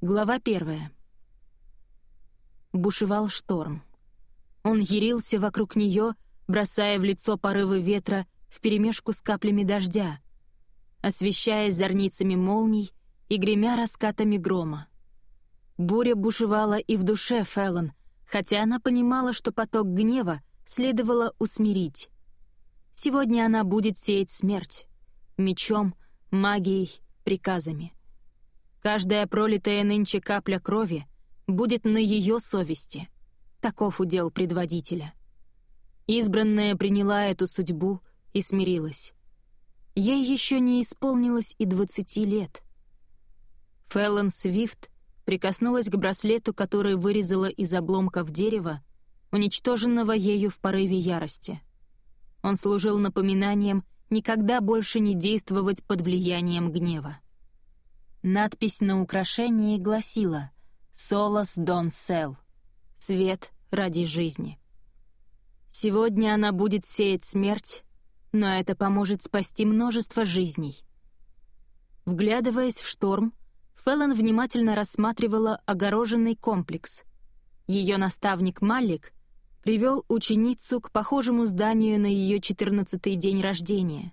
Глава первая. Бушевал шторм. Он ярился вокруг нее, бросая в лицо порывы ветра вперемешку с каплями дождя, освещая зорницами молний и гремя раскатами грома. Буря бушевала и в душе Феллон, хотя она понимала, что поток гнева следовало усмирить. Сегодня она будет сеять смерть. Мечом, магией, приказами. Каждая пролитая нынче капля крови будет на ее совести. Таков удел предводителя. Избранная приняла эту судьбу и смирилась. Ей еще не исполнилось и двадцати лет. Фэллон Свифт прикоснулась к браслету, который вырезала из обломков дерева, уничтоженного ею в порыве ярости. Он служил напоминанием никогда больше не действовать под влиянием гнева. Надпись на украшении гласила «Солос Дон Сел» — «Свет ради жизни». Сегодня она будет сеять смерть, но это поможет спасти множество жизней. Вглядываясь в шторм, Феллон внимательно рассматривала огороженный комплекс. Ее наставник Маллик привел ученицу к похожему зданию на ее четырнадцатый день рождения.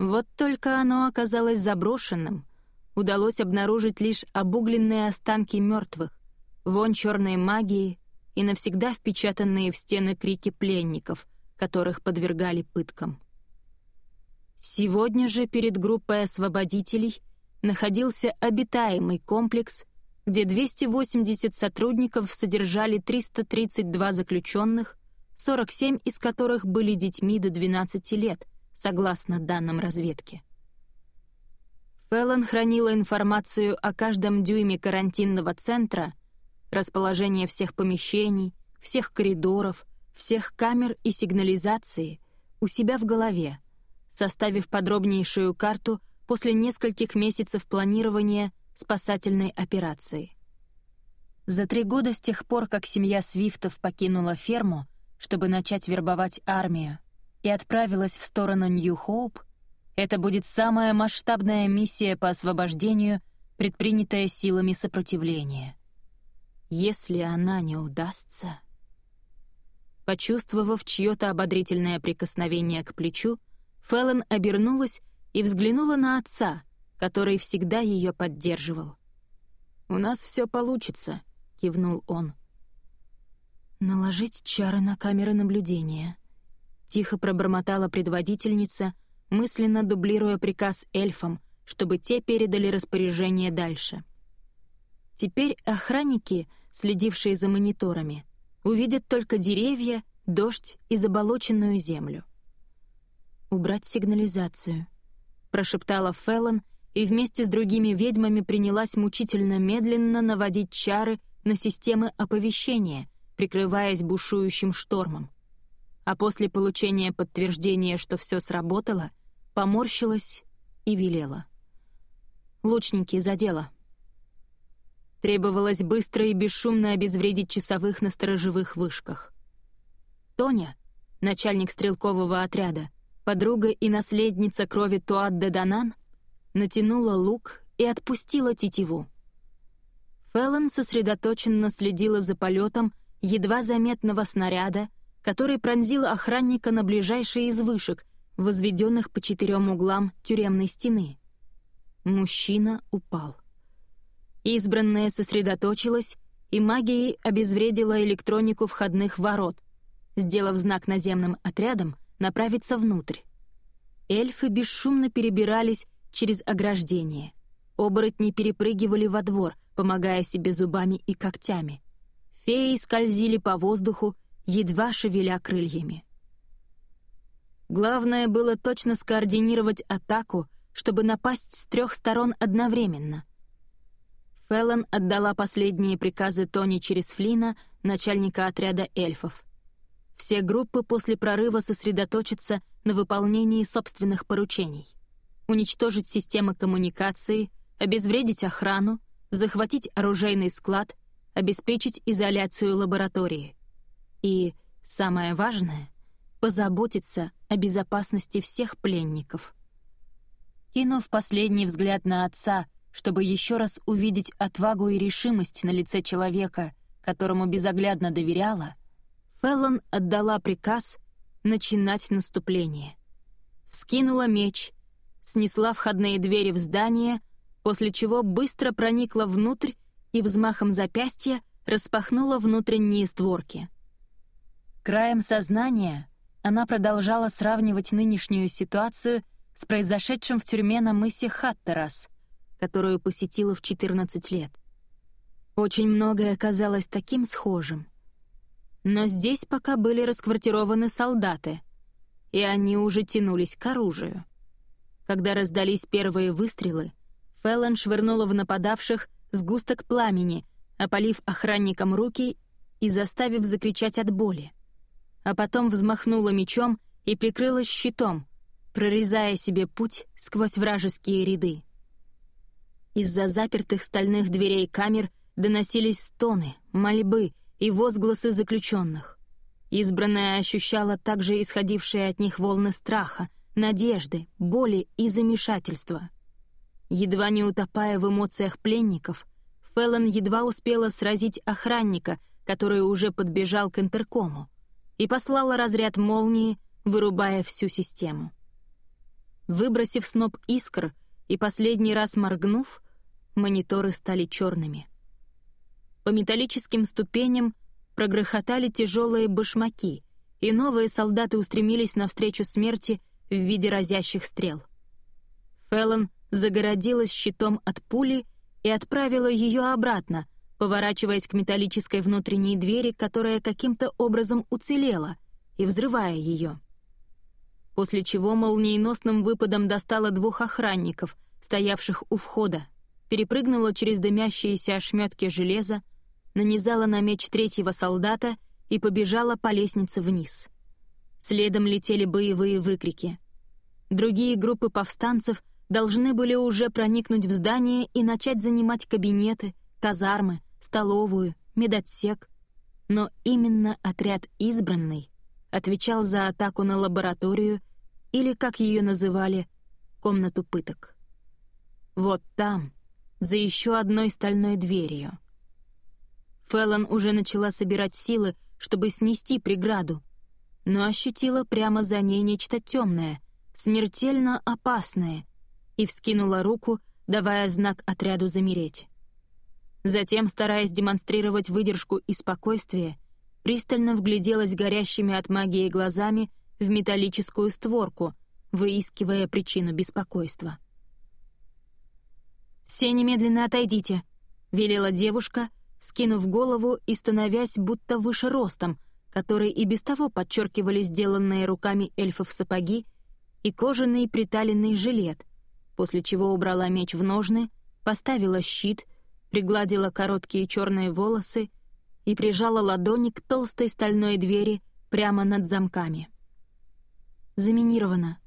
Вот только оно оказалось заброшенным — удалось обнаружить лишь обугленные останки мертвых, вон черной магии и навсегда впечатанные в стены крики пленников, которых подвергали пыткам. Сегодня же перед группой освободителей находился обитаемый комплекс, где 280 сотрудников содержали 332 заключенных, 47 из которых были детьми до 12 лет, согласно данным разведки. Феллон хранила информацию о каждом дюйме карантинного центра, расположение всех помещений, всех коридоров, всех камер и сигнализации у себя в голове, составив подробнейшую карту после нескольких месяцев планирования спасательной операции. За три года с тех пор, как семья Свифтов покинула ферму, чтобы начать вербовать армию, и отправилась в сторону Нью-Хоуп, это будет самая масштабная миссия по освобождению, предпринятая силами сопротивления. Если она не удастся... Почувствовав чье-то ободрительное прикосновение к плечу, Феллон обернулась и взглянула на отца, который всегда ее поддерживал. «У нас все получится», — кивнул он. «Наложить чары на камеры наблюдения», — тихо пробормотала предводительница — мысленно дублируя приказ эльфам, чтобы те передали распоряжение дальше. Теперь охранники, следившие за мониторами, увидят только деревья, дождь и заболоченную землю. «Убрать сигнализацию», — прошептала Феллон и вместе с другими ведьмами принялась мучительно медленно наводить чары на системы оповещения, прикрываясь бушующим штормом. А после получения подтверждения, что все сработало, поморщилась и велела. «Лучники, за дело!» Требовалось быстро и бесшумно обезвредить часовых на сторожевых вышках. Тоня, начальник стрелкового отряда, подруга и наследница крови Туат де Данан, натянула лук и отпустила тетиву. Феллон сосредоточенно следила за полетом едва заметного снаряда, который пронзил охранника на ближайшей из вышек, возведенных по четырем углам тюремной стены. Мужчина упал. Избранная сосредоточилась, и магией обезвредила электронику входных ворот, сделав знак наземным отрядам направиться внутрь. Эльфы бесшумно перебирались через ограждение. Оборотни перепрыгивали во двор, помогая себе зубами и когтями. Феи скользили по воздуху, едва шевеля крыльями. Главное было точно скоординировать атаку, чтобы напасть с трех сторон одновременно. Феллон отдала последние приказы Тони через Флина, начальника отряда эльфов. Все группы после прорыва сосредоточатся на выполнении собственных поручений. Уничтожить системы коммуникации, обезвредить охрану, захватить оружейный склад, обеспечить изоляцию лаборатории. И, самое важное — позаботиться о безопасности всех пленников. Кинув последний взгляд на отца чтобы еще раз увидеть отвагу и решимость на лице человека, которому безоглядно доверяла, Феллон отдала приказ начинать наступление. Вскинула меч, снесла входные двери в здание, после чего быстро проникла внутрь и взмахом запястья распахнула внутренние створки. Краем сознания она продолжала сравнивать нынешнюю ситуацию с произошедшим в тюрьме на мысе Хаттерас, которую посетила в 14 лет. Очень многое оказалось таким схожим. Но здесь пока были расквартированы солдаты, и они уже тянулись к оружию. Когда раздались первые выстрелы, Феллон швырнула в нападавших сгусток пламени, опалив охранникам руки и заставив закричать от боли. А потом взмахнула мечом и прикрылась щитом, прорезая себе путь сквозь вражеские ряды. Из-за запертых стальных дверей камер доносились стоны, мольбы и возгласы заключенных. Избранная ощущала также исходившие от них волны страха, надежды, боли и замешательства. Едва не утопая в эмоциях пленников, Феллон едва успела сразить охранника, который уже подбежал к интеркому, и послала разряд молнии, вырубая всю систему. Выбросив сноп искр и последний раз моргнув, мониторы стали черными. По металлическим ступеням прогрохотали тяжелые башмаки, и новые солдаты устремились навстречу смерти в виде разящих стрел. Феллон загородилась щитом от пули и отправила ее обратно, поворачиваясь к металлической внутренней двери, которая каким-то образом уцелела, и взрывая ее. После чего молниеносным выпадом достала двух охранников, стоявших у входа, перепрыгнула через дымящиеся ошметки железа, нанизала на меч третьего солдата и побежала по лестнице вниз. Следом летели боевые выкрики. Другие группы повстанцев должны были уже проникнуть в здание и начать занимать кабинеты, казармы, столовую, медотсек. Но именно отряд «Избранный» отвечал за атаку на лабораторию или, как ее называли, комнату пыток. Вот там, за еще одной стальной дверью. Феллон уже начала собирать силы, чтобы снести преграду, но ощутила прямо за ней нечто темное, смертельно опасное, и вскинула руку, давая знак отряду замереть. Затем, стараясь демонстрировать выдержку и спокойствие, пристально вгляделась горящими от магии глазами в металлическую створку, выискивая причину беспокойства. «Все немедленно отойдите», — велела девушка, скинув голову и становясь будто выше ростом, который и без того подчеркивали сделанные руками эльфов сапоги и кожаный приталенный жилет, после чего убрала меч в ножны, поставила щит, пригладила короткие черные волосы и прижала ладони к толстой стальной двери прямо над замками. Заминировано.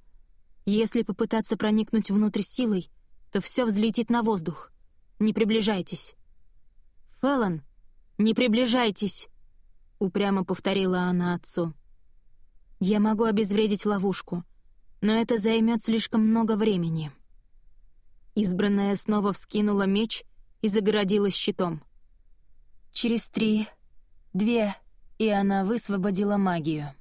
Если попытаться проникнуть внутрь силой, то все взлетит на воздух. Не приближайтесь. «Фэллон, не приближайтесь!» — упрямо повторила она отцу. «Я могу обезвредить ловушку, но это займет слишком много времени». Избранная снова вскинула меч и загородилась щитом. Через три, две, и она высвободила магию.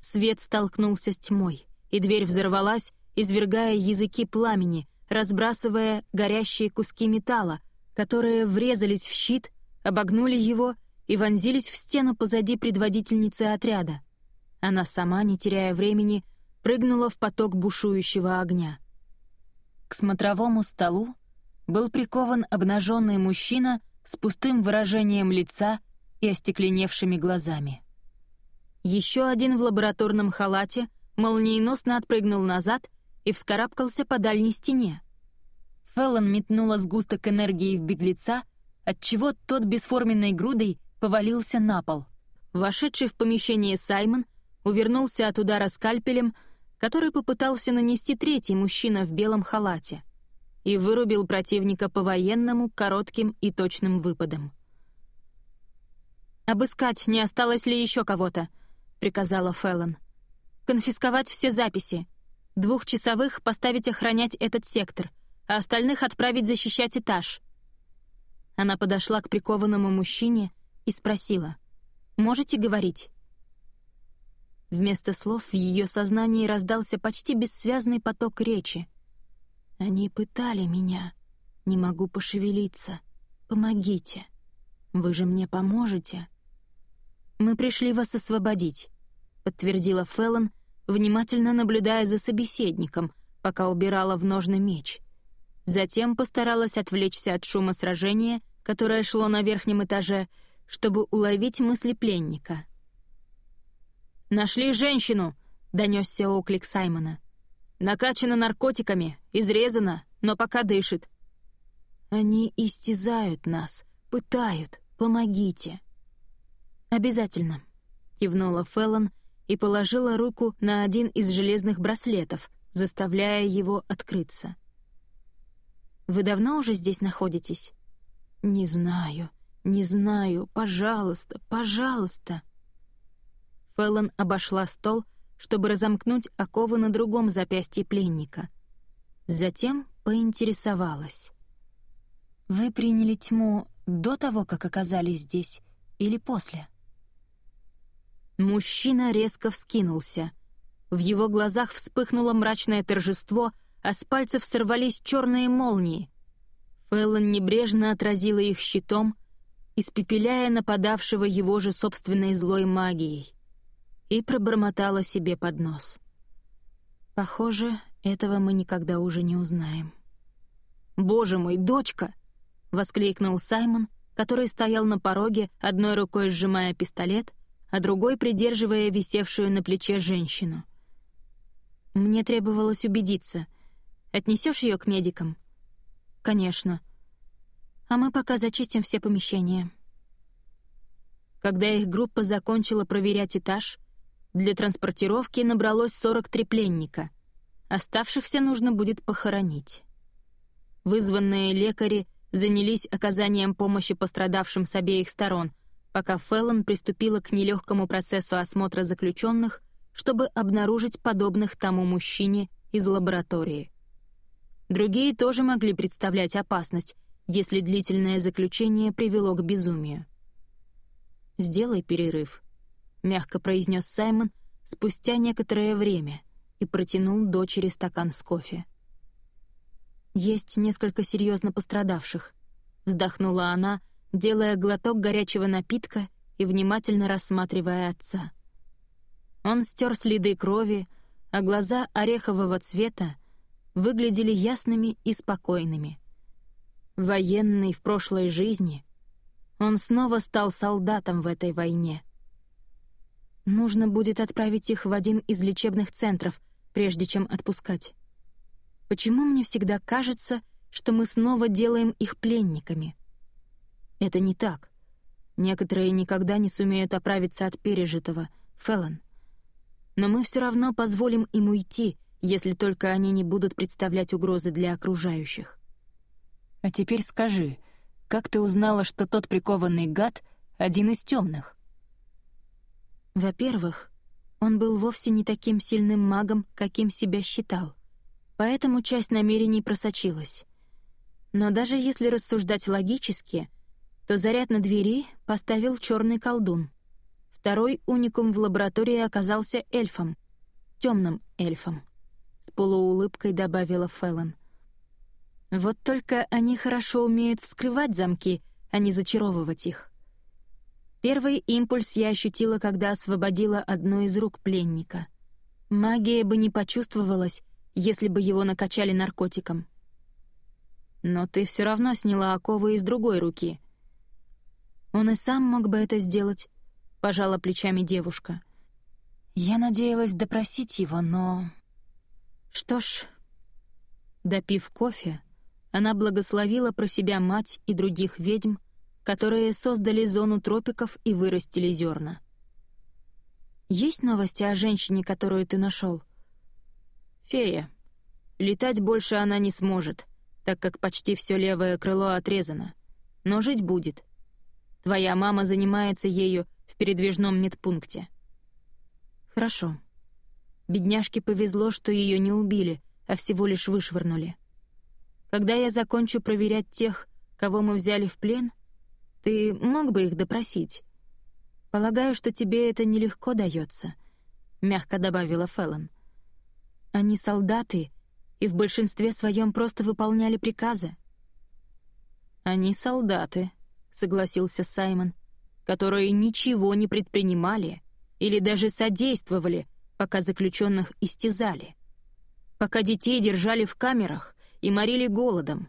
Свет столкнулся с тьмой, и дверь взорвалась, извергая языки пламени, разбрасывая горящие куски металла, которые врезались в щит, обогнули его и вонзились в стену позади предводительницы отряда. Она сама, не теряя времени, прыгнула в поток бушующего огня. К смотровому столу был прикован обнаженный мужчина с пустым выражением лица и остекленевшими глазами. Еще один в лабораторном халате молниеносно отпрыгнул назад и вскарабкался по дальней стене. Феллон метнула сгусток энергии в беглеца, отчего тот бесформенной грудой повалился на пол. Вошедший в помещение Саймон увернулся от удара скальпелем, который попытался нанести третий мужчина в белом халате, и вырубил противника по-военному коротким и точным выпадом. «Обыскать, не осталось ли еще кого-то», — приказала Феллон. «Конфисковать все записи. Двухчасовых поставить охранять этот сектор. а остальных отправить защищать этаж». Она подошла к прикованному мужчине и спросила, «Можете говорить?» Вместо слов в ее сознании раздался почти бессвязный поток речи. «Они пытали меня. Не могу пошевелиться. Помогите. Вы же мне поможете?» «Мы пришли вас освободить», — подтвердила Феллон, внимательно наблюдая за собеседником, пока убирала в ножны меч. Затем постаралась отвлечься от шума сражения, которое шло на верхнем этаже, чтобы уловить мысли пленника. «Нашли женщину!» — донесся оклик Саймона. «Накачана наркотиками, изрезана, но пока дышит». «Они истязают нас, пытают, помогите». «Обязательно», — кивнула Феллон и положила руку на один из железных браслетов, заставляя его открыться. «Вы давно уже здесь находитесь?» «Не знаю, не знаю, пожалуйста, пожалуйста». Феллон обошла стол, чтобы разомкнуть оковы на другом запястье пленника. Затем поинтересовалась. «Вы приняли тьму до того, как оказались здесь, или после?» Мужчина резко вскинулся. В его глазах вспыхнуло мрачное торжество, а с пальцев сорвались черные молнии. Феллон небрежно отразила их щитом, испепеляя нападавшего его же собственной злой магией и пробормотала себе под нос. «Похоже, этого мы никогда уже не узнаем». «Боже мой, дочка!» — воскликнул Саймон, который стоял на пороге, одной рукой сжимая пистолет, а другой придерживая висевшую на плече женщину. Мне требовалось убедиться. Отнесешь ее к медикам? Конечно. А мы пока зачистим все помещения. Когда их группа закончила проверять этаж, для транспортировки набралось 43 пленника. Оставшихся нужно будет похоронить. Вызванные лекари занялись оказанием помощи пострадавшим с обеих сторон, пока Феллон приступила к нелегкому процессу осмотра заключенных, чтобы обнаружить подобных тому мужчине из лаборатории. Другие тоже могли представлять опасность, если длительное заключение привело к безумию. «Сделай перерыв», мягко произнес Саймон спустя некоторое время и протянул дочери стакан с кофе. «Есть несколько серьезно пострадавших», — вздохнула она, делая глоток горячего напитка и внимательно рассматривая отца. Он стер следы крови, а глаза орехового цвета выглядели ясными и спокойными. Военный в прошлой жизни, он снова стал солдатом в этой войне. Нужно будет отправить их в один из лечебных центров, прежде чем отпускать. Почему мне всегда кажется, что мы снова делаем их пленниками? Это не так. Некоторые никогда не сумеют оправиться от пережитого, Феллон. Но мы все равно позволим им уйти, если только они не будут представлять угрозы для окружающих. А теперь скажи, как ты узнала, что тот прикованный гад — один из темных? Во-первых, он был вовсе не таким сильным магом, каким себя считал, поэтому часть намерений просочилась. Но даже если рассуждать логически, то заряд на двери поставил черный колдун. Второй уникум в лаборатории оказался эльфом, темным эльфом. С полуулыбкой добавила Феллон. Вот только они хорошо умеют вскрывать замки, а не зачаровывать их. Первый импульс я ощутила, когда освободила одну из рук пленника. Магия бы не почувствовалась, если бы его накачали наркотиком. Но ты все равно сняла оковы из другой руки. Он и сам мог бы это сделать, — пожала плечами девушка. Я надеялась допросить его, но... Что ж... Допив кофе, она благословила про себя мать и других ведьм, которые создали зону тропиков и вырастили зерна. Есть новости о женщине, которую ты нашел? Фея. Летать больше она не сможет, так как почти все левое крыло отрезано. Но жить будет. Твоя мама занимается ею в передвижном медпункте. Хорошо. Бедняжке повезло, что ее не убили, а всего лишь вышвырнули. когда я закончу проверять тех, кого мы взяли в плен, ты мог бы их допросить. Полагаю, что тебе это нелегко дается, мягко добавила Феллон. Они солдаты и в большинстве своем просто выполняли приказы. Они солдаты, согласился Саймон, которые ничего не предпринимали или даже содействовали, пока заключенных истязали, пока детей держали в камерах и морили голодом.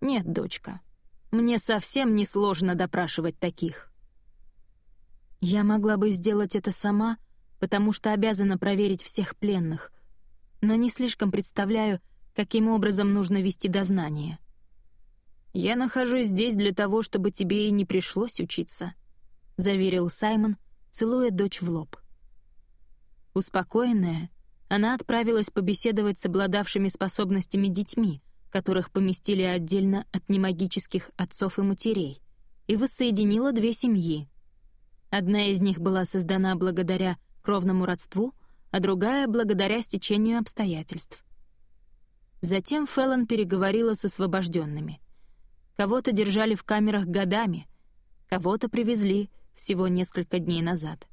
Нет, дочка, мне совсем не сложно допрашивать таких. Я могла бы сделать это сама, потому что обязана проверить всех пленных, но не слишком представляю, каким образом нужно вести дознание. «Я нахожусь здесь для того, чтобы тебе и не пришлось учиться», — заверил Саймон, целуя дочь в лоб. Успокоенная, она отправилась побеседовать с обладавшими способностями детьми, которых поместили отдельно от немагических отцов и матерей, и воссоединила две семьи. Одна из них была создана благодаря кровному родству, а другая — благодаря стечению обстоятельств. Затем Феллон переговорила с освобожденными. Кого-то держали в камерах годами, кого-то привезли всего несколько дней назад.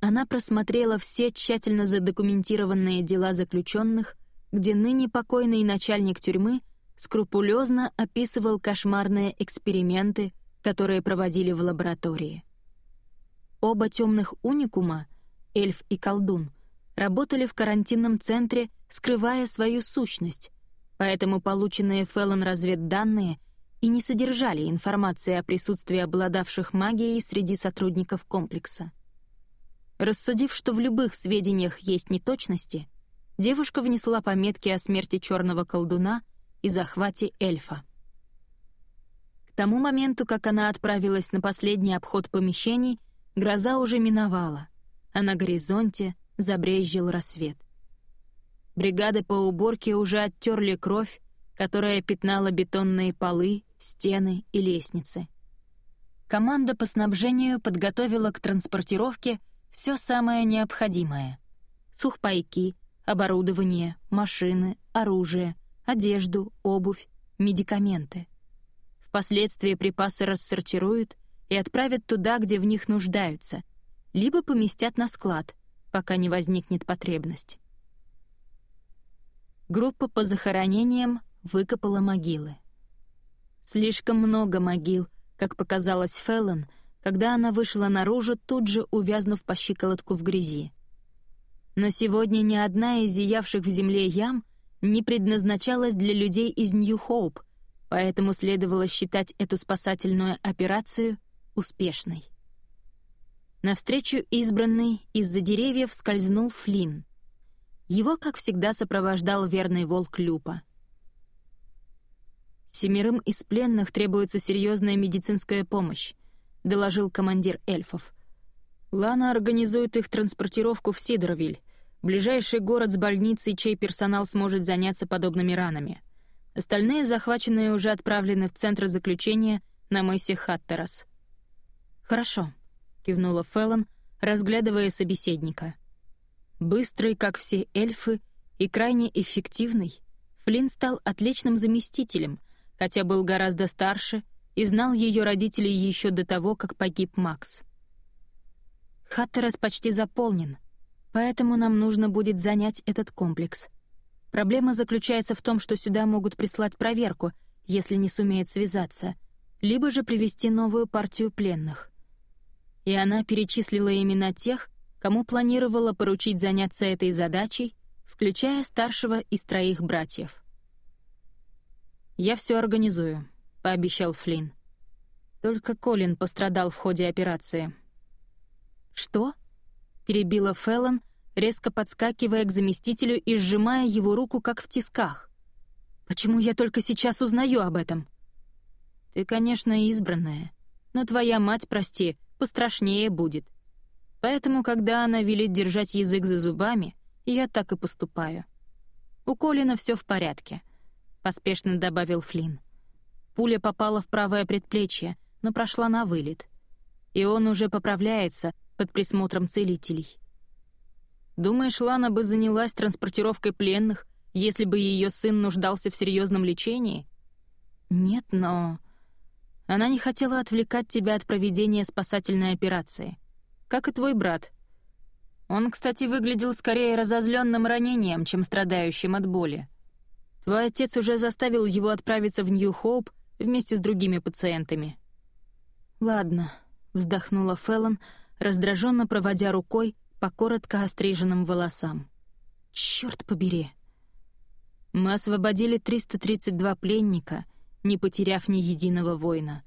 Она просмотрела все тщательно задокументированные дела заключенных, где ныне покойный начальник тюрьмы скрупулезно описывал кошмарные эксперименты, которые проводили в лаборатории. Оба темных уникума, эльф и колдун, работали в карантинном центре, скрывая свою сущность, поэтому полученные Феллон разведданные и не содержали информации о присутствии обладавших магией среди сотрудников комплекса. Рассудив, что в любых сведениях есть неточности, девушка внесла пометки о смерти черного колдуна и захвате эльфа. К тому моменту, как она отправилась на последний обход помещений, гроза уже миновала, а на горизонте забрезжил рассвет. Бригады по уборке уже оттерли кровь, которая пятнала бетонные полы, стены и лестницы. Команда по снабжению подготовила к транспортировке все самое необходимое. Сухпайки, оборудование, машины, оружие, одежду, обувь, медикаменты. Впоследствии припасы рассортируют и отправят туда, где в них нуждаются, либо поместят на склад, пока не возникнет потребность. Группа по захоронениям выкопала могилы. Слишком много могил, как показалось Феллон, когда она вышла наружу, тут же увязнув по щиколотку в грязи. Но сегодня ни одна из зиявших в земле ям не предназначалась для людей из Нью-Хоуп, поэтому следовало считать эту спасательную операцию успешной. Навстречу избранной из-за деревьев скользнул Флинн. Его, как всегда, сопровождал верный волк Люпа. Семерым из пленных требуется серьезная медицинская помощь доложил командир эльфов. Лана организует их транспортировку в Сидоровиль, ближайший город с больницей, чей персонал сможет заняться подобными ранами. Остальные захваченные уже отправлены в центр заключения на мысе Хаттерас. «Хорошо», — кивнула Феллон, разглядывая собеседника. Быстрый, как все эльфы, и крайне эффективный, Флинн стал отличным заместителем, хотя был гораздо старше — и знал ее родителей еще до того, как погиб Макс. Хаттерас почти заполнен, поэтому нам нужно будет занять этот комплекс. Проблема заключается в том, что сюда могут прислать проверку, если не сумеют связаться, либо же привести новую партию пленных. И она перечислила имена тех, кому планировала поручить заняться этой задачей, включая старшего из троих братьев. «Я все организую», пообещал Флинн. Только Колин пострадал в ходе операции. «Что?» — перебила Феллон, резко подскакивая к заместителю и сжимая его руку, как в тисках. «Почему я только сейчас узнаю об этом?» «Ты, конечно, избранная, но твоя мать, прости, пострашнее будет. Поэтому, когда она велит держать язык за зубами, я так и поступаю. У Колина все в порядке», — поспешно добавил Флинн. Пуля попала в правое предплечье, но прошла на вылет. И он уже поправляется под присмотром целителей. Думаешь, Лана бы занялась транспортировкой пленных, если бы ее сын нуждался в серьезном лечении? Нет, но... Она не хотела отвлекать тебя от проведения спасательной операции. Как и твой брат. Он, кстати, выглядел скорее разозленным ранением, чем страдающим от боли. Твой отец уже заставил его отправиться в Нью-Хоуп вместе с другими пациентами. «Ладно», — вздохнула Феллон, раздраженно проводя рукой по коротко остриженным волосам. «Чёрт побери!» Мы освободили 332 пленника, не потеряв ни единого воина.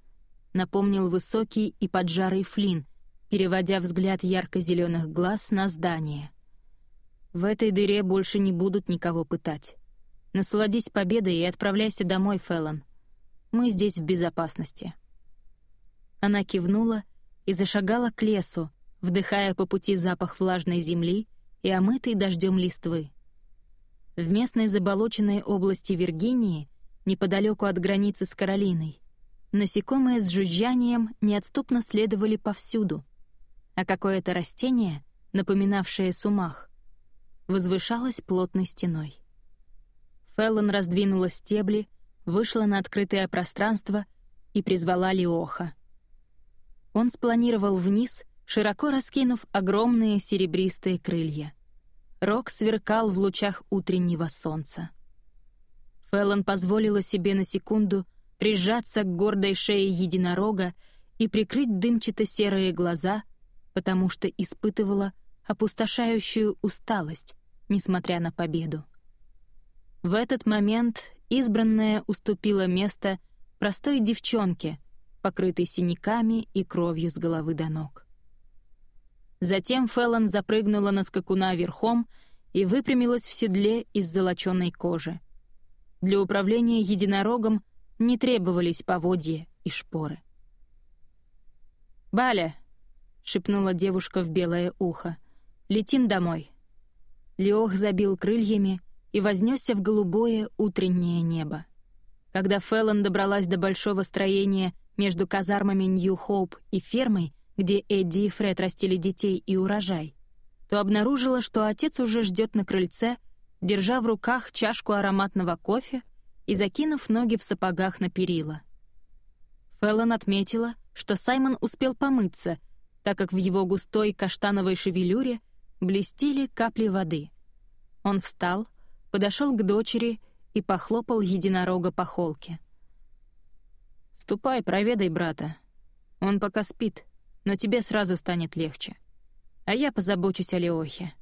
Напомнил высокий и поджарый Флинн, переводя взгляд ярко-зеленых глаз на здание. В этой дыре больше не будут никого пытать. Насладись победой и отправляйся домой, Феллон. Мы здесь в безопасности». Она кивнула и зашагала к лесу, вдыхая по пути запах влажной земли и омытой дождем листвы. В местной заболоченной области Виргинии, неподалеку от границы с Каролиной, насекомые с жужжанием неотступно следовали повсюду, а какое-то растение, напоминавшее сумах, возвышалось плотной стеной. Феллон раздвинула стебли, вышла на открытое пространство и призвала Леоха. Он спланировал вниз, широко раскинув огромные серебристые крылья. Рог сверкал в лучах утреннего солнца. Феллон позволила себе на секунду прижаться к гордой шее единорога и прикрыть дымчато-серые глаза, потому что испытывала опустошающую усталость, несмотря на победу. В этот момент избранная уступила место простой девчонке, покрытой синяками и кровью с головы до ног. Затем Феллон запрыгнула на скакуна верхом и выпрямилась в седле из золоченой кожи. Для управления единорогом не требовались поводья и шпоры. «Баля!» — шепнула девушка в белое ухо. «Летим домой». Леох забил крыльями и вознесся в голубое утреннее небо. Когда Феллон добралась до большого строения между казармами Нью-Хоуп и фермой, где Эдди и Фред растили детей и урожай, то обнаружила, что отец уже ждет на крыльце, держа в руках чашку ароматного кофе и закинув ноги в сапогах на перила. Феллон отметила, что Саймон успел помыться, так как в его густой каштановой шевелюре блестели капли воды. Он встал — подошел к дочери и похлопал единорога по холке. «Ступай, проведай брата. Он пока спит, но тебе сразу станет легче. А я позабочусь о Леохе.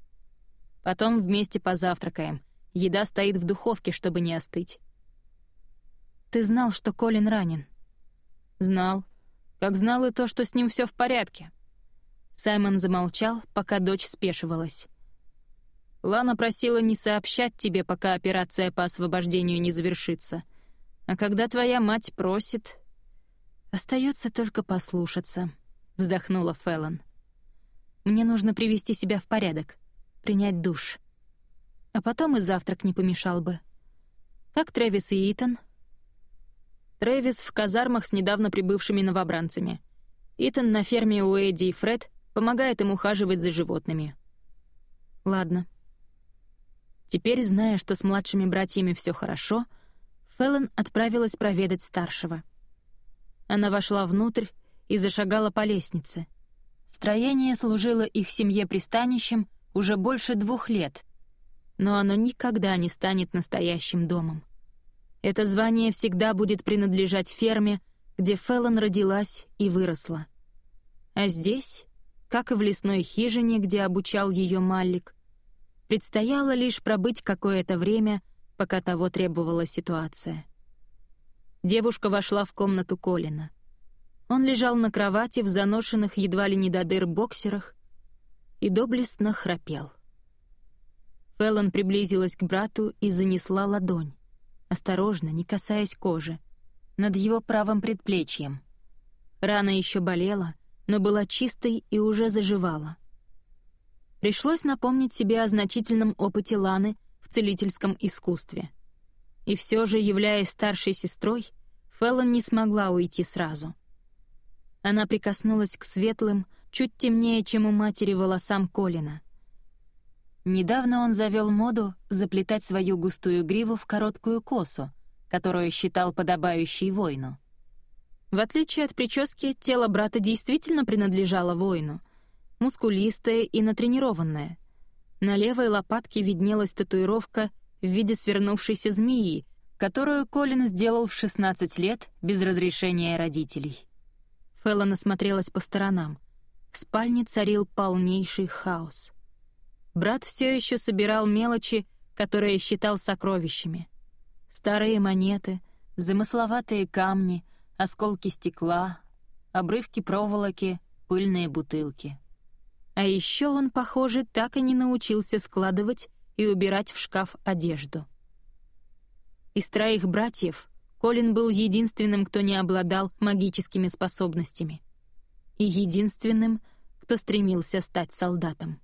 Потом вместе позавтракаем. Еда стоит в духовке, чтобы не остыть». «Ты знал, что Колин ранен?» «Знал. Как знал и то, что с ним все в порядке». Саймон замолчал, пока дочь спешивалась. Лана просила не сообщать тебе, пока операция по освобождению не завершится. А когда твоя мать просит... Остается только послушаться», — вздохнула Феллон. «Мне нужно привести себя в порядок, принять душ. А потом и завтрак не помешал бы. Как Трэвис и Итан?» Трэвис в казармах с недавно прибывшими новобранцами. Итан на ферме у Эдди и Фред помогает им ухаживать за животными. «Ладно», Теперь, зная, что с младшими братьями все хорошо, Феллон отправилась проведать старшего. Она вошла внутрь и зашагала по лестнице. Строение служило их семье пристанищем уже больше двух лет, но оно никогда не станет настоящим домом. Это звание всегда будет принадлежать ферме, где Феллон родилась и выросла. А здесь, как и в лесной хижине, где обучал ее Маллик, Предстояло лишь пробыть какое-то время, пока того требовала ситуация. Девушка вошла в комнату Колина. Он лежал на кровати в заношенных едва ли не до дыр боксерах и доблестно храпел. Феллон приблизилась к брату и занесла ладонь, осторожно, не касаясь кожи, над его правым предплечьем. Рана еще болела, но была чистой и уже заживала — Пришлось напомнить себе о значительном опыте Ланы в целительском искусстве. И все же, являясь старшей сестрой, Феллон не смогла уйти сразу. Она прикоснулась к светлым, чуть темнее, чем у матери, волосам Колина. Недавно он завел моду заплетать свою густую гриву в короткую косу, которую считал подобающей воину. В отличие от прически, тело брата действительно принадлежало воину, мускулистое и натренированное. На левой лопатке виднелась татуировка в виде свернувшейся змеи, которую Колин сделал в 16 лет без разрешения родителей. Феллон осмотрелась по сторонам. В спальне царил полнейший хаос. Брат все еще собирал мелочи, которые считал сокровищами. Старые монеты, замысловатые камни, осколки стекла, обрывки проволоки, пыльные бутылки. А еще он, похоже, так и не научился складывать и убирать в шкаф одежду. Из троих братьев Колин был единственным, кто не обладал магическими способностями. И единственным, кто стремился стать солдатом.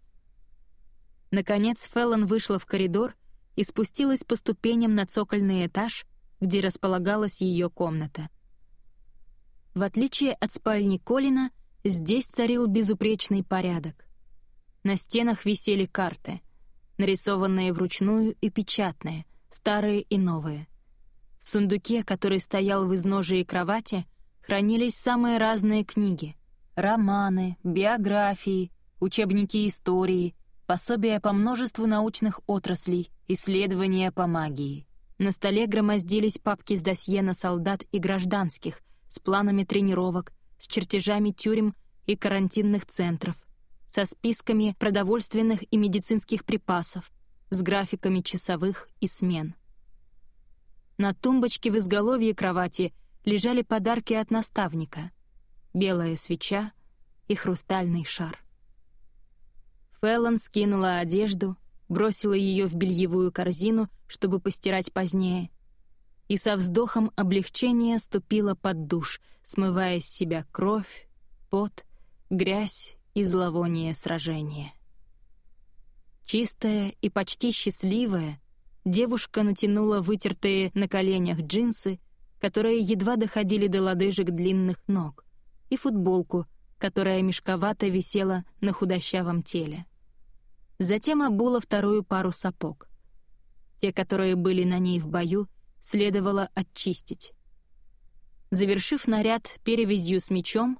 Наконец Феллон вышла в коридор и спустилась по ступеням на цокольный этаж, где располагалась ее комната. В отличие от спальни Колина, здесь царил безупречный порядок. На стенах висели карты, нарисованные вручную и печатные, старые и новые. В сундуке, который стоял в изножии кровати, хранились самые разные книги — романы, биографии, учебники истории, пособия по множеству научных отраслей, исследования по магии. На столе громоздились папки с досье на солдат и гражданских, с планами тренировок, с чертежами тюрем и карантинных центров, со списками продовольственных и медицинских припасов, с графиками часовых и смен. На тумбочке в изголовье кровати лежали подарки от наставника — белая свеча и хрустальный шар. Феллон скинула одежду, бросила ее в бельевую корзину, чтобы постирать позднее, и со вздохом облегчения ступила под душ, смывая с себя кровь, пот, грязь и зловоние сражения. Чистая и почти счастливая, девушка натянула вытертые на коленях джинсы, которые едва доходили до лодыжек длинных ног, и футболку, которая мешковато висела на худощавом теле. Затем обула вторую пару сапог. Те, которые были на ней в бою, следовало очистить. Завершив наряд перевязью с мечом,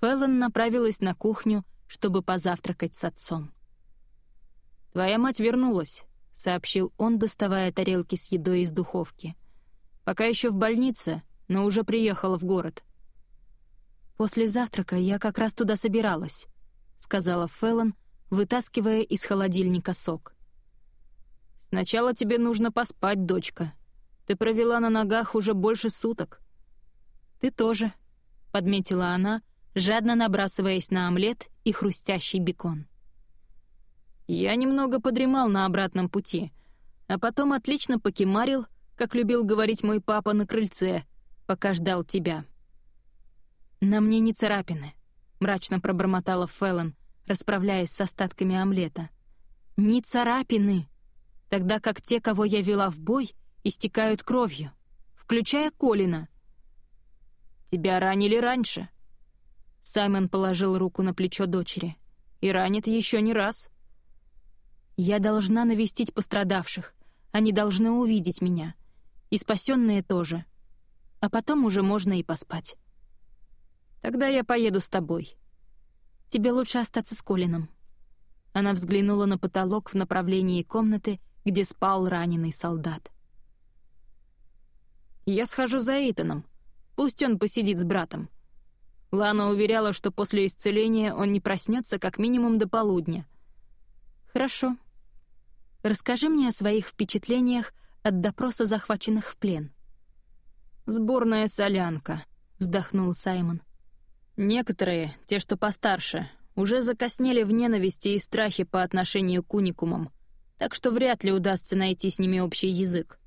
Феллон направилась на кухню, чтобы позавтракать с отцом. «Твоя мать вернулась», — сообщил он, доставая тарелки с едой из духовки. «Пока еще в больнице, но уже приехала в город». «После завтрака я как раз туда собиралась», — сказала Феллон, вытаскивая из холодильника сок. «Сначала тебе нужно поспать, дочка. Ты провела на ногах уже больше суток». «Ты тоже», — подметила она, жадно набрасываясь на омлет и хрустящий бекон. «Я немного подремал на обратном пути, а потом отлично покемарил, как любил говорить мой папа на крыльце, пока ждал тебя». «На мне не царапины», — мрачно пробормотала Феллон, расправляясь с остатками омлета. «Ни царапины!» Тогда как те, кого я вела в бой, истекают кровью, включая Колина. «Тебя ранили раньше?» Саймон положил руку на плечо дочери. «И ранит еще не раз». «Я должна навестить пострадавших. Они должны увидеть меня. И спасенные тоже. А потом уже можно и поспать». «Тогда я поеду с тобой», Тебе лучше остаться с Колином». Она взглянула на потолок в направлении комнаты, где спал раненый солдат. «Я схожу за Эйтоном. Пусть он посидит с братом». Лана уверяла, что после исцеления он не проснется как минимум до полудня. «Хорошо. Расскажи мне о своих впечатлениях от допроса захваченных в плен». «Сборная солянка», — вздохнул Саймон. Некоторые, те, что постарше, уже закоснели в ненависти и страхе по отношению к уникумам, так что вряд ли удастся найти с ними общий язык.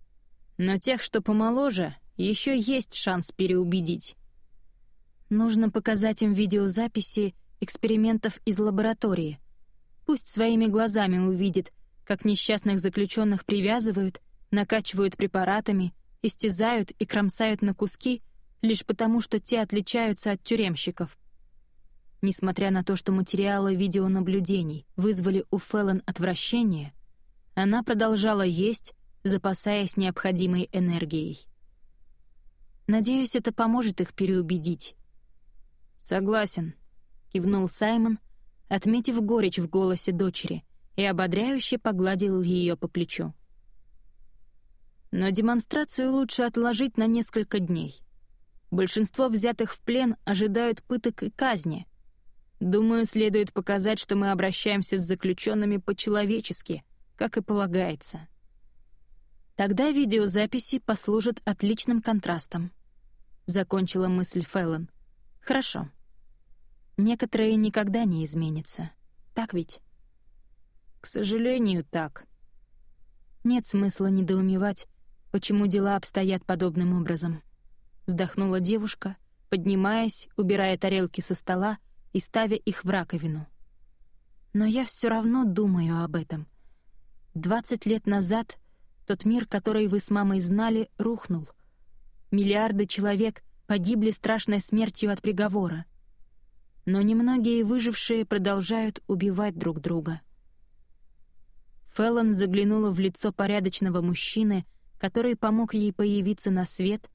Но тех, что помоложе, еще есть шанс переубедить. Нужно показать им видеозаписи экспериментов из лаборатории. Пусть своими глазами увидит, как несчастных заключенных привязывают, накачивают препаратами, истязают и кромсают на куски — лишь потому, что те отличаются от тюремщиков. Несмотря на то, что материалы видеонаблюдений вызвали у Феллон отвращение, она продолжала есть, запасаясь необходимой энергией. Надеюсь, это поможет их переубедить. «Согласен», — кивнул Саймон, отметив горечь в голосе дочери, и ободряюще погладил ее по плечу. Но демонстрацию лучше отложить на несколько дней. Большинство взятых в плен ожидают пыток и казни. Думаю, следует показать, что мы обращаемся с заключенными по-человечески, как и полагается. Тогда видеозаписи послужат отличным контрастом. Закончила мысль Фэллон. Хорошо. Некоторые никогда не изменятся. Так ведь? К сожалению, так. Нет смысла недоумевать, почему дела обстоят подобным образом. Вздохнула девушка, поднимаясь, убирая тарелки со стола и ставя их в раковину. Но я все равно думаю об этом. Двадцать лет назад тот мир, который вы с мамой знали, рухнул. Миллиарды человек погибли страшной смертью от приговора. Но немногие выжившие продолжают убивать друг друга. Феллон заглянула в лицо порядочного мужчины, который помог ей появиться на свет,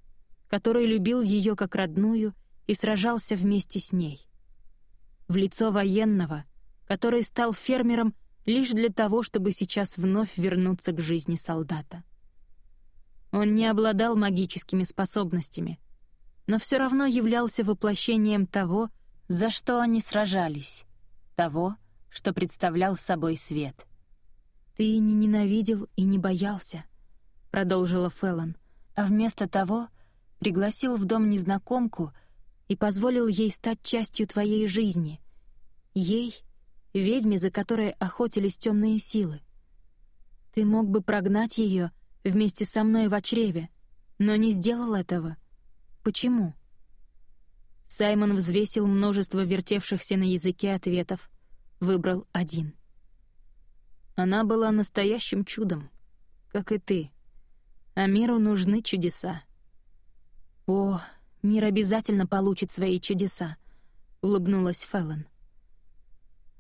который любил ее как родную и сражался вместе с ней. В лицо военного, который стал фермером лишь для того, чтобы сейчас вновь вернуться к жизни солдата. Он не обладал магическими способностями, но все равно являлся воплощением того, за что они сражались, того, что представлял собой свет. «Ты не ненавидел и не боялся», — продолжила Феллон, «а вместо того пригласил в дом незнакомку и позволил ей стать частью твоей жизни. Ей — ведьме, за которой охотились темные силы. Ты мог бы прогнать ее вместе со мной в чреве, но не сделал этого. Почему? Саймон взвесил множество вертевшихся на языке ответов, выбрал один. Она была настоящим чудом, как и ты. А миру нужны чудеса. О, мир обязательно получит свои чудеса, улыбнулась Феллон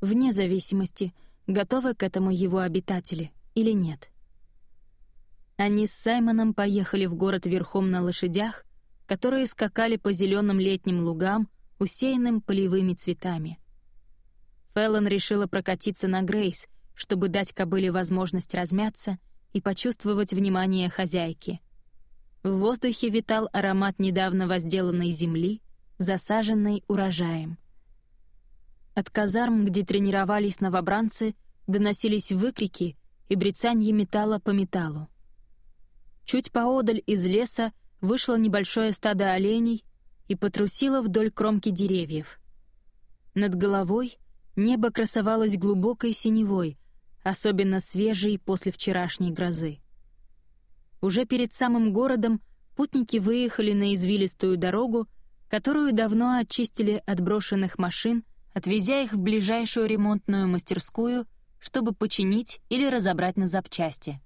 вне зависимости, готовы к этому его обитатели или нет. Они с Саймоном поехали в город верхом на лошадях, которые скакали по зеленым летним лугам, усеянным полевыми цветами. Феллон решила прокатиться на Грейс, чтобы дать кобыле возможность размяться и почувствовать внимание хозяйки. В воздухе витал аромат недавно возделанной земли, засаженной урожаем — от казарм, где тренировались новобранцы, доносились выкрики и брецанье металла по металлу. Чуть поодаль из леса вышло небольшое стадо оленей и потрусило вдоль кромки деревьев. Над головой небо красовалось глубокой синевой, особенно свежей после вчерашней грозы. Уже перед самым городом путники выехали на извилистую дорогу, которую давно очистили от брошенных машин отвезя их в ближайшую ремонтную мастерскую, чтобы починить или разобрать на запчасти.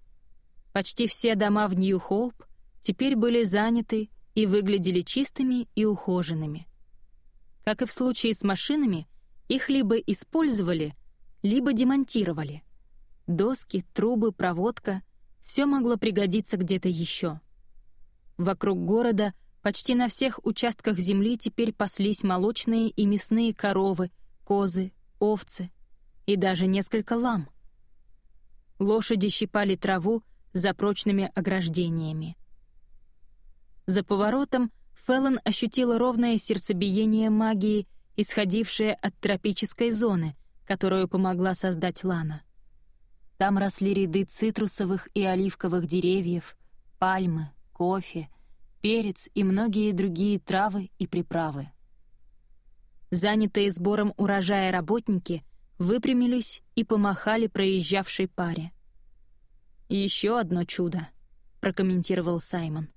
Почти все дома в Нью-Хоуп теперь были заняты и выглядели чистыми и ухоженными. Как и в случае с машинами, их либо использовали, либо демонтировали. Доски, трубы, проводка — все могло пригодиться где-то еще. Вокруг города почти на всех участках земли теперь паслись молочные и мясные коровы — козы, овцы и даже несколько лам. Лошади щипали траву за прочными ограждениями. За поворотом Феллон ощутила ровное сердцебиение магии, исходившее от тропической зоны, которую помогла создать Лана. Там росли ряды цитрусовых и оливковых деревьев, пальмы, кофе, перец и многие другие травы и приправы. Занятые сбором урожая работники выпрямились и помахали проезжавшей паре. «Еще одно чудо», — прокомментировал Саймон.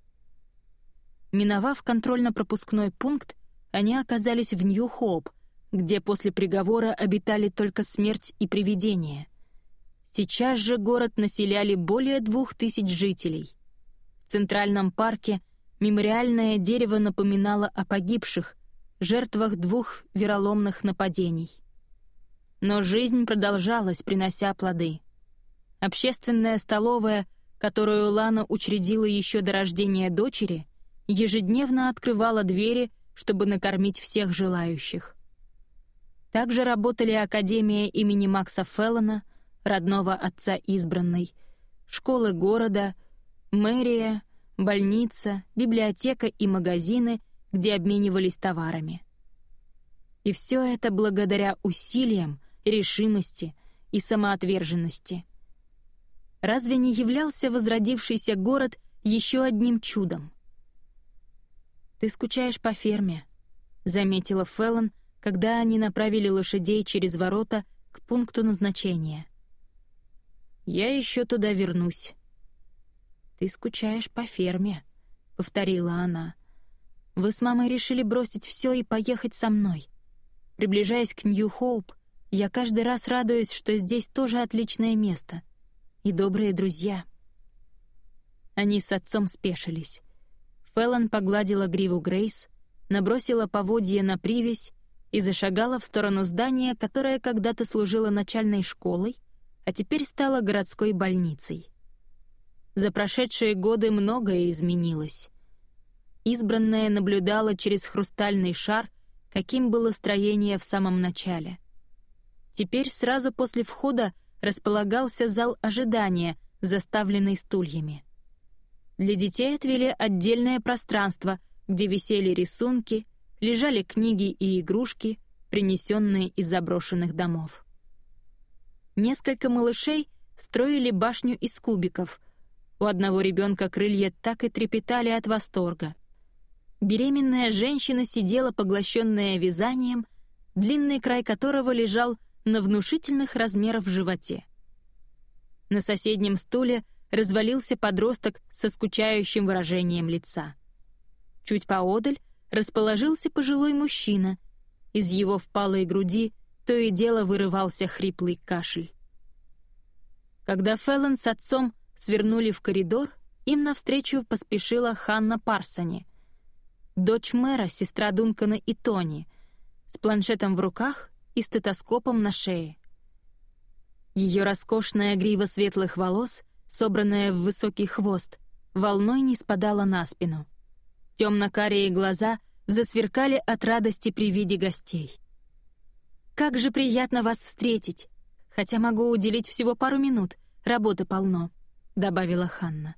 Миновав контрольно-пропускной пункт, они оказались в Нью-Хоуп, где после приговора обитали только смерть и привидения. Сейчас же город населяли более двух тысяч жителей. В Центральном парке мемориальное дерево напоминало о погибших, жертвах двух вероломных нападений. Но жизнь продолжалась, принося плоды. Общественная столовая, которую Лана учредила еще до рождения дочери, ежедневно открывала двери, чтобы накормить всех желающих. Также работали Академия имени Макса Феллона, родного отца избранной, школы города, мэрия, больница, библиотека и магазины, где обменивались товарами. И все это благодаря усилиям, решимости и самоотверженности. Разве не являлся возродившийся город еще одним чудом? «Ты скучаешь по ферме», — заметила Феллон, когда они направили лошадей через ворота к пункту назначения. «Я еще туда вернусь». «Ты скучаешь по ферме», — повторила она. «Вы с мамой решили бросить все и поехать со мной. Приближаясь к Нью-Хоуп, я каждый раз радуюсь, что здесь тоже отличное место. И добрые друзья». Они с отцом спешились. Феллон погладила гриву Грейс, набросила поводье на привязь и зашагала в сторону здания, которое когда-то служило начальной школой, а теперь стало городской больницей. За прошедшие годы многое изменилось. Избранная наблюдала через хрустальный шар каким было строение в самом начале. Теперь сразу после входа располагался зал ожидания, заставленный стульями. Для детей отвели отдельное пространство, где висели рисунки, лежали книги и игрушки, принесенные из заброшенных домов. Несколько малышей строили башню из кубиков. У одного ребенка крылья так и трепетали от восторга — Беременная женщина сидела, поглощенная вязанием, длинный край которого лежал на внушительных размеров животе. На соседнем стуле развалился подросток со скучающим выражением лица. Чуть поодаль расположился пожилой мужчина. Из его впалой груди то и дело вырывался хриплый кашель. Когда Феллон с отцом свернули в коридор, им навстречу поспешила Ханна Парсони — дочь мэра, сестра Дункана и Тони, с планшетом в руках и стетоскопом на шее. Ее роскошная грива светлых волос, собранная в высокий хвост, волной не спадала на спину. Темно-карие глаза засверкали от радости при виде гостей. «Как же приятно вас встретить! Хотя могу уделить всего пару минут, работы полно», — добавила Ханна.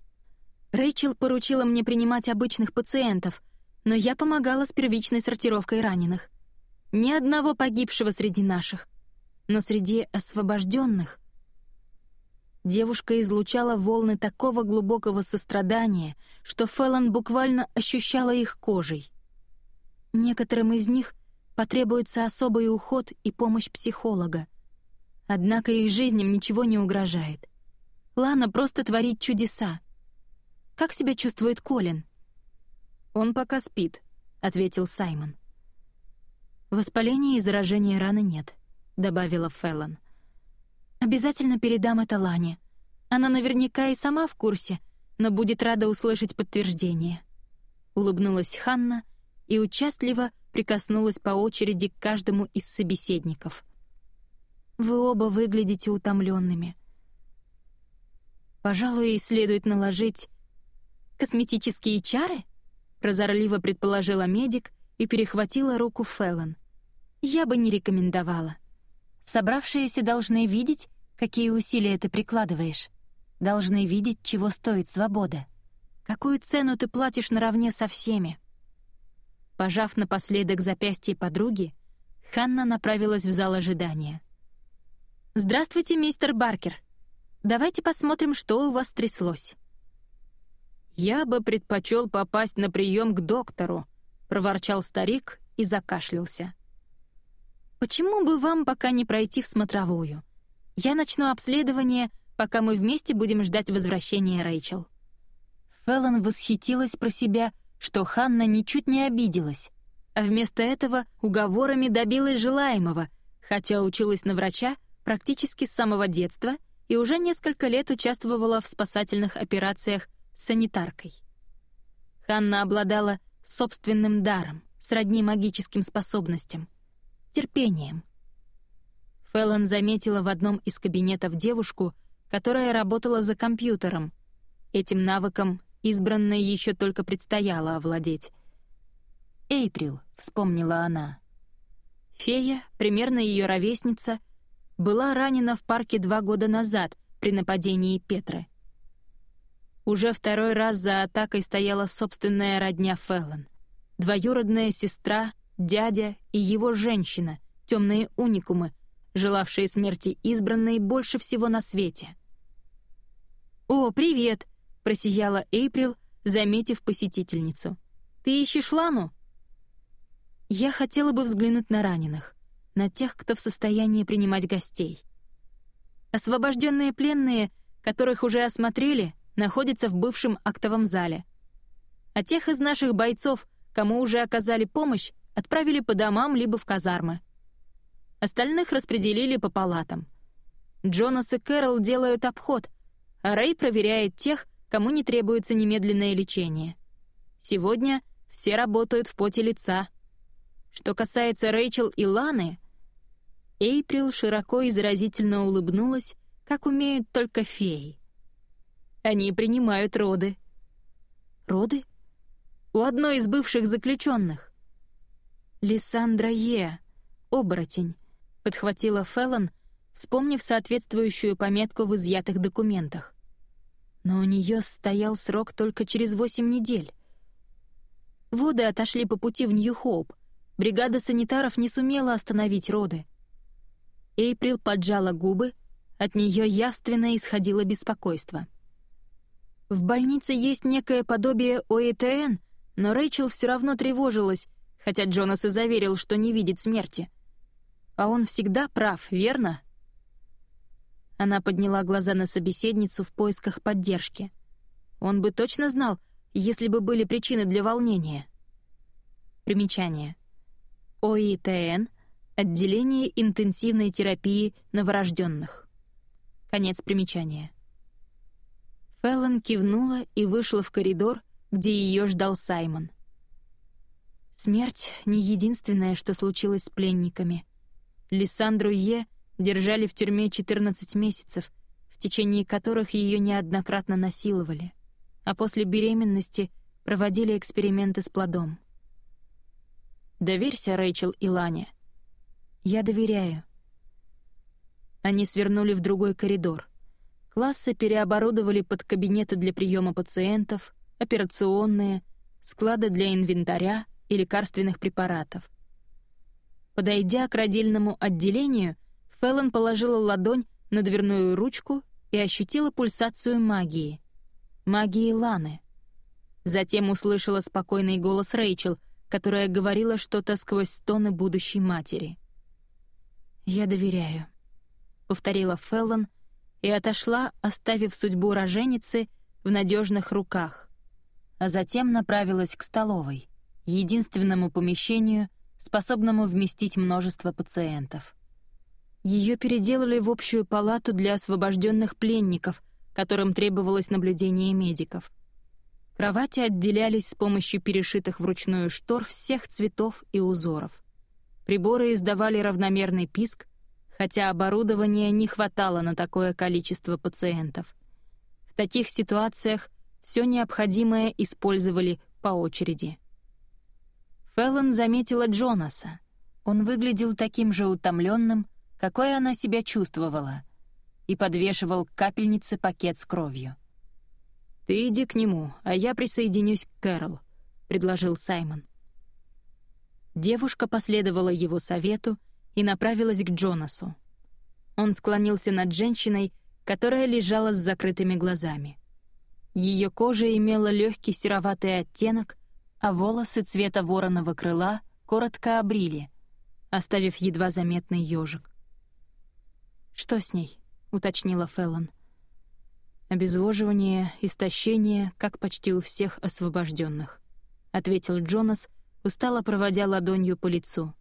Рэйчел поручила мне принимать обычных пациентов, но я помогала с первичной сортировкой раненых. Ни одного погибшего среди наших. Но среди освобожденных девушка излучала волны такого глубокого сострадания, что Феллон буквально ощущала их кожей. Некоторым из них потребуется особый уход и помощь психолога. Однако их жизням ничего не угрожает. Лана просто творит чудеса. Как себя чувствует Колин? «Он пока спит», — ответил Саймон. «Воспаления и заражения раны нет», — добавила Феллон. «Обязательно передам это Лане. Она наверняка и сама в курсе, но будет рада услышать подтверждение». Улыбнулась Ханна и участливо прикоснулась по очереди к каждому из собеседников. «Вы оба выглядите утомленными. Пожалуй, следует наложить косметические чары?» прозорливо предположила медик и перехватила руку Феллон. «Я бы не рекомендовала. Собравшиеся должны видеть, какие усилия ты прикладываешь. Должны видеть, чего стоит свобода. Какую цену ты платишь наравне со всеми». Пожав напоследок запястье подруги, Ханна направилась в зал ожидания. «Здравствуйте, мистер Баркер. Давайте посмотрим, что у вас тряслось». «Я бы предпочел попасть на прием к доктору», — проворчал старик и закашлялся. «Почему бы вам пока не пройти в смотровую? Я начну обследование, пока мы вместе будем ждать возвращения Рэйчел». Феллон восхитилась про себя, что Ханна ничуть не обиделась, а вместо этого уговорами добилась желаемого, хотя училась на врача практически с самого детства и уже несколько лет участвовала в спасательных операциях санитаркой. Ханна обладала собственным даром. сродни магическим способностям — терпением. Фэллон заметила в одном из кабинетов девушку, которая работала за компьютером. Этим навыком избранной еще только предстояло овладеть. «Эйприл», — вспомнила она. Фея, примерно ее ровесница, была ранена в парке два года назад при нападении Петры. Уже второй раз за атакой стояла собственная родня Феллон. Двоюродная сестра, дядя и его женщина, темные уникумы, желавшие смерти избранной больше всего на свете. «О, привет!» — просияла Эйприл, заметив посетительницу. «Ты ищешь Лану?» Я хотела бы взглянуть на раненых, на тех, кто в состоянии принимать гостей. Освобожденные пленные, которых уже осмотрели, находятся в бывшем актовом зале. А тех из наших бойцов, кому уже оказали помощь, отправили по домам либо в казармы. Остальных распределили по палатам. Джонас и Кэрол делают обход, а Рэй проверяет тех, кому не требуется немедленное лечение. Сегодня все работают в поте лица — что касается Рэйчел и Ланы, Эйприл широко и заразительно улыбнулась, как умеют только феи. Они принимают роды. Роды? У одной из бывших заключенных. Лиссандра Е, оборотень, подхватила Феллон, вспомнив соответствующую пометку в изъятых документах. Но у нее стоял срок только через восемь недель. Воды отошли по пути в Нью-Хоуп — бригада санитаров не сумела остановить роды. Эйприл поджала губы, от нее явственно исходило беспокойство. В больнице есть некое подобие ОЭТН, но Рэйчел все равно тревожилась, хотя Джонас и заверил, что не видит смерти. А он всегда прав, верно? Она подняла глаза на собеседницу в поисках поддержки. Он бы точно знал, если бы были причины для волнения. Примечание — ОИТН — отделение интенсивной терапии новорожденных. Конец примечания. Феллон кивнула и вышла в коридор, где ее ждал Саймон. Смерть — не единственное, что случилось с пленниками. Лиссандру Е держали в тюрьме 14 месяцев, в течение которых ее неоднократно насиловали, а после беременности проводили эксперименты с плодом. Доверься Рэйчел и Лане. Я доверяю. Они свернули в другой коридор. Классы переоборудовали под кабинеты для приема пациентов, операционные, склады для инвентаря и лекарственных препаратов. Подойдя к родильному отделению, Феллон положила ладонь на дверную ручку и ощутила пульсацию магии. Магии Ланы. Затем услышала спокойный голос Рэйчел, которая говорила что-то сквозь стоны будущей матери. «Я доверяю», — повторила Феллон и отошла, оставив судьбу роженицы в надежных руках, а затем направилась к столовой, единственному помещению, способному вместить множество пациентов. Ее переделали в общую палату для освобожденных пленников, которым требовалось наблюдение медиков. Кровати отделялись с помощью перешитых вручную штор всех цветов и узоров. Приборы издавали равномерный писк, хотя оборудования не хватало на такое количество пациентов. В таких ситуациях все необходимое использовали по очереди. Феллон заметила Джонаса. Он выглядел таким же утомленным, какой она себя чувствовала, и подвешивал к капельнице пакет с кровью. «Ты иди к нему, а я присоединюсь к Кэрол», — предложил Саймон. Девушка последовала его совету и направилась к Джонасу. Он склонился над женщиной, которая лежала с закрытыми глазами. Ее кожа имела легкий сероватый оттенок, а волосы цвета вороного крыла коротко обрили, оставив едва заметный ежик. «Что с ней?» — уточнила Феллон. «Обезвоживание, истощение, как почти у всех освобожденных», — ответил Джонас, устало проводя ладонью по лицу.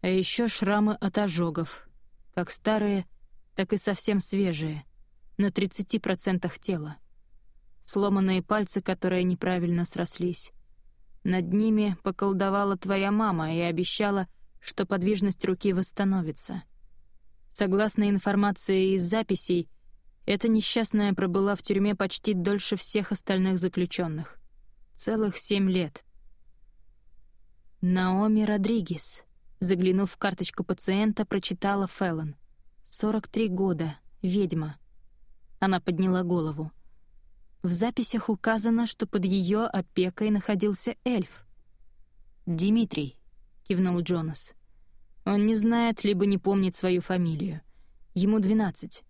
«А еще шрамы от ожогов, как старые, так и совсем свежие, на 30% тела. Сломанные пальцы, которые неправильно срослись. Над ними поколдовала твоя мама и обещала, что подвижность руки восстановится. Согласно информации из записей, эта несчастная пробыла в тюрьме почти дольше всех остальных заключенных. Целых семь лет. Наоми Родригес, заглянув в карточку пациента, прочитала Феллон. 43 года, ведьма. Она подняла голову. В записях указано, что под ее опекой находился эльф. «Димитрий», — кивнул Джонас. «Он не знает, либо не помнит свою фамилию. Ему 12.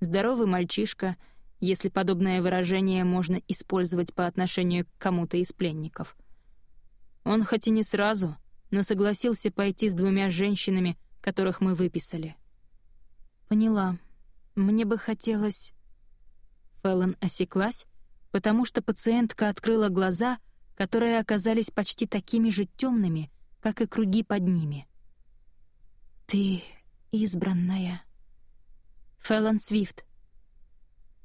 Здоровый мальчишка, если подобное выражение можно использовать по отношению к кому-то из пленников. Он хоть и не сразу, но согласился пойти с двумя женщинами, которых мы выписали. «Поняла. Мне бы хотелось...» Фэллон осеклась, потому что пациентка открыла глаза, которые оказались почти такими же темными, как и круги под ними. «Ты избранная», Фэллон Свифт».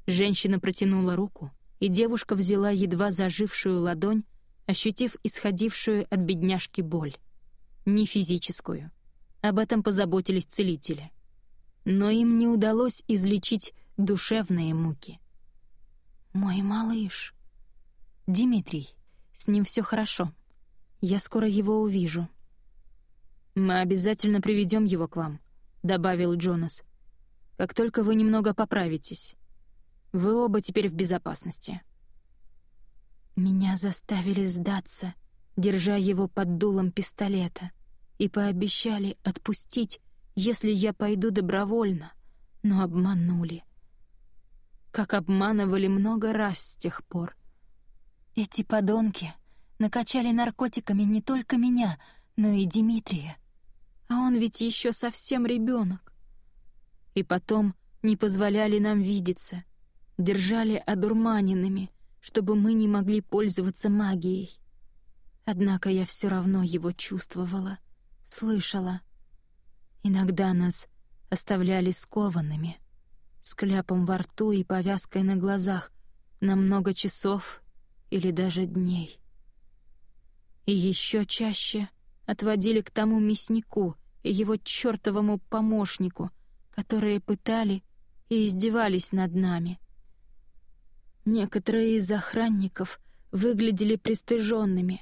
Женщина протянула руку, и девушка взяла едва зажившую ладонь, ощутив исходившую от бедняжки боль. Не физическую. Об этом позаботились целители. Но им не удалось излечить душевные муки. «Мой малыш. Дмитрий, с ним все хорошо. Я скоро его увижу». «Мы обязательно приведем его к вам», — добавил Джонас как только вы немного поправитесь. Вы оба теперь в безопасности». Меня заставили сдаться, держа его под дулом пистолета, и пообещали отпустить, если я пойду добровольно, но обманули. Как обманывали много раз с тех пор. Эти подонки накачали наркотиками не только меня, но и Дмитрия. А он ведь еще совсем ребенок и потом не позволяли нам видеться, держали одурманенными, чтобы мы не могли пользоваться магией. Однако я все равно его чувствовала, слышала. Иногда нас оставляли скованными, с кляпом во рту и повязкой на глазах на много часов или даже дней. И еще чаще отводили к тому мяснику и его чертовому помощнику, которые пытали и издевались над нами. Некоторые из охранников выглядели пристыженными,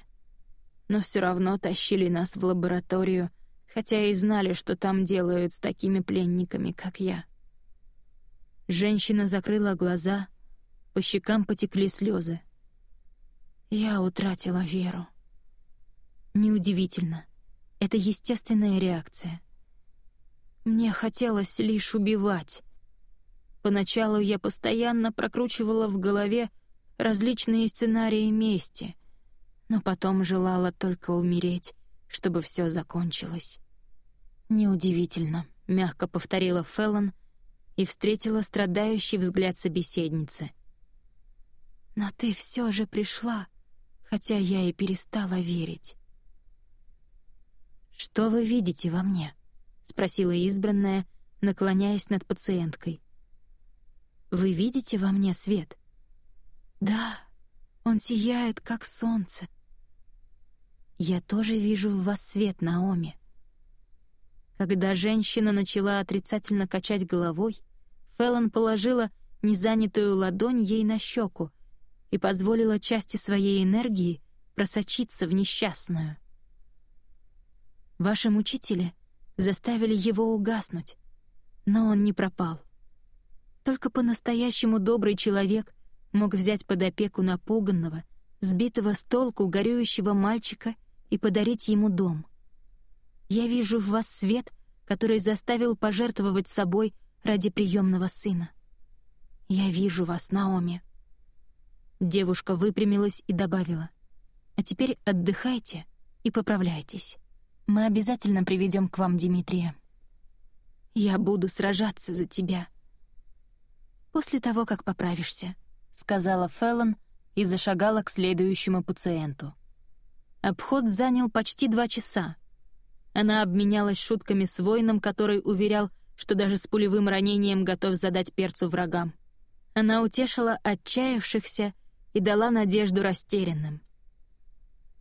но все равно тащили нас в лабораторию, хотя и знали, что там делают с такими пленниками, как я. Женщина закрыла глаза, по щекам потекли слезы. Я утратила веру. Неудивительно. Это естественная реакция. Мне хотелось лишь убивать. Поначалу я постоянно прокручивала в голове различные сценарии мести, но потом желала только умереть, чтобы все закончилось. «Неудивительно», — мягко повторила Феллон и встретила страдающий взгляд собеседницы. «Но ты все же пришла, хотя я и перестала верить». «Что вы видите во мне?» — спросила избранная, наклоняясь над пациенткой. «Вы видите во мне свет?» «Да, он сияет, как солнце». «Я тоже вижу в вас свет, Наоми». Когда женщина начала отрицательно качать головой, Феллон положила незанятую ладонь ей на щеку и позволила части своей энергии просочиться в несчастную. «Ваши мучители заставили его угаснуть. Но он не пропал. Только по-настоящему добрый человек мог взять под опеку напуганного, сбитого с толку горюющего мальчика и подарить ему дом. Я вижу в вас свет, который заставил пожертвовать собой ради приемного сына. Я вижу вас, Наоми. Девушка выпрямилась и добавила. А теперь отдыхайте и поправляйтесь. Мы обязательно приведем к вам Дмитрия. Я буду сражаться за тебя. После того, как поправишься, сказала Феллон и зашагала к следующему пациенту. Обход занял почти два часа. Она обменялась шутками с воином, который уверял, что даже с пулевым ранением готов задать перцу врагам. Она утешила отчаявшихся и дала надежду растерянным.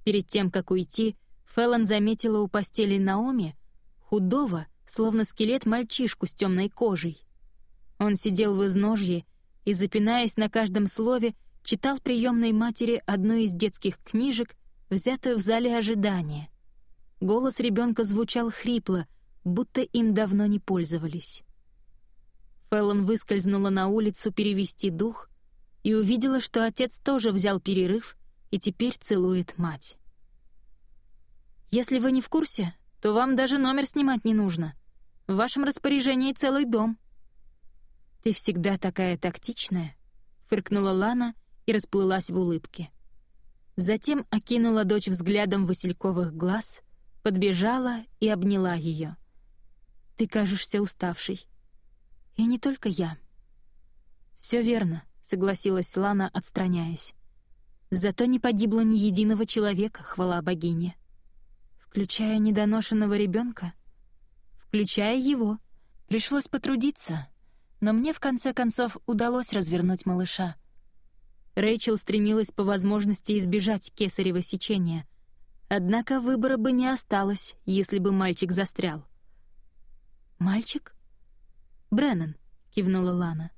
Перед тем, как уйти, Феллон заметила у постели Наоми худого, словно скелет мальчишку с темной кожей. Он сидел в изножье и, запинаясь на каждом слове, читал приемной матери одну из детских книжек, взятую в зале ожидания. Голос ребенка звучал хрипло, будто им давно не пользовались. Феллон выскользнула на улицу перевести дух и увидела, что отец тоже взял перерыв и теперь целует мать. «Если вы не в курсе, то вам даже номер снимать не нужно. В вашем распоряжении целый дом». «Ты всегда такая тактичная», — фыркнула Лана и расплылась в улыбке. Затем окинула дочь взглядом васильковых глаз, подбежала и обняла ее. «Ты кажешься уставшей. И не только я». «Все верно», — согласилась Лана, отстраняясь. «Зато не погибло ни единого человека, хвала богине». «Включая недоношенного ребенка? «Включая его. Пришлось потрудиться, но мне в конце концов удалось развернуть малыша». Рэйчел стремилась по возможности избежать кесарево сечения. Однако выбора бы не осталось, если бы мальчик застрял. «Мальчик?» «Бреннан», — кивнула Лана.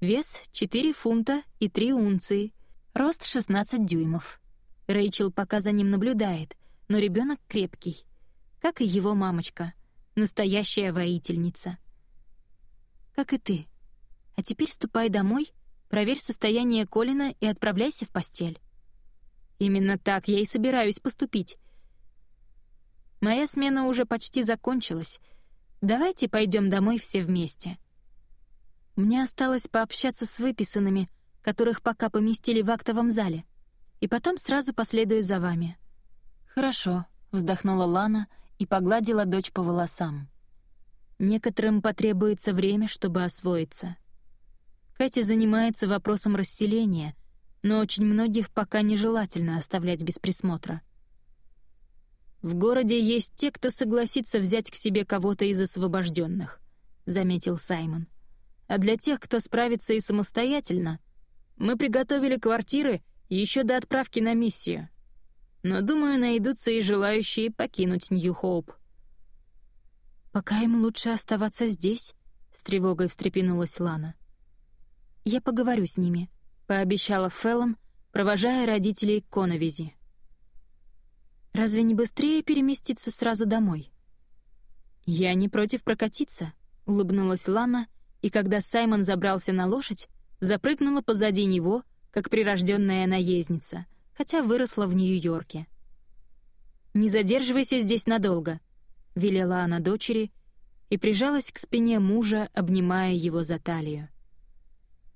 «Вес — 4 фунта и 3 унции. Рост — 16 дюймов. Рэйчел пока за ним наблюдает, но ребенок крепкий. Как и его мамочка. Настоящая воительница. Как и ты. А теперь ступай домой, проверь состояние Колина и отправляйся в постель. Именно так я и собираюсь поступить. Моя смена уже почти закончилась — Давайте пойдем домой все вместе. Мне осталось пообщаться с выписанными, которых пока поместили в актовом зале, и потом сразу последую за вами». «Хорошо», — вздохнула Лана и погладила дочь по волосам. «Некоторым потребуется время, чтобы освоиться. Катя занимается вопросом расселения, но очень многих пока нежелательно оставлять без присмотра. В городе есть те, кто согласится взять к себе кого-то из освобожденных, заметил Саймон. А для тех, кто справится и самостоятельно, мы приготовили квартиры еще до отправки на миссию. Но, думаю, найдутся и желающие покинуть Нью-Хоуп. «Пока им лучше оставаться здесь», — с тревогой встрепенулась Лана. «Я поговорю с ними», — пообещала Феллон, провожая родителей к Коновизи. Разве не быстрее переместиться сразу домой? «Я не против прокатиться», — улыбнулась Лана, и когда Саймон забрался на лошадь, запрыгнула позади него, как прирожденная наездница, хотя выросла в Нью-Йорке. «Не задерживайся здесь надолго», — велела она дочери и прижалась к спине мужа, обнимая его за талию.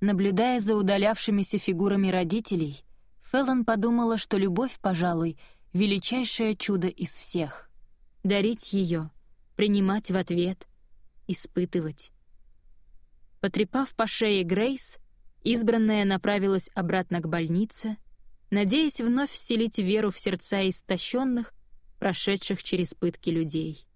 Наблюдая за удалявшимися фигурами родителей, Феллон подумала, что любовь, пожалуй, — величайшее чудо из всех. Дарить ее, принимать в ответ, испытывать. Потрепав по шее Грейс, избранная направилась обратно к больнице, надеясь вновь вселить веру в сердца истощенных, прошедших через пытки людей.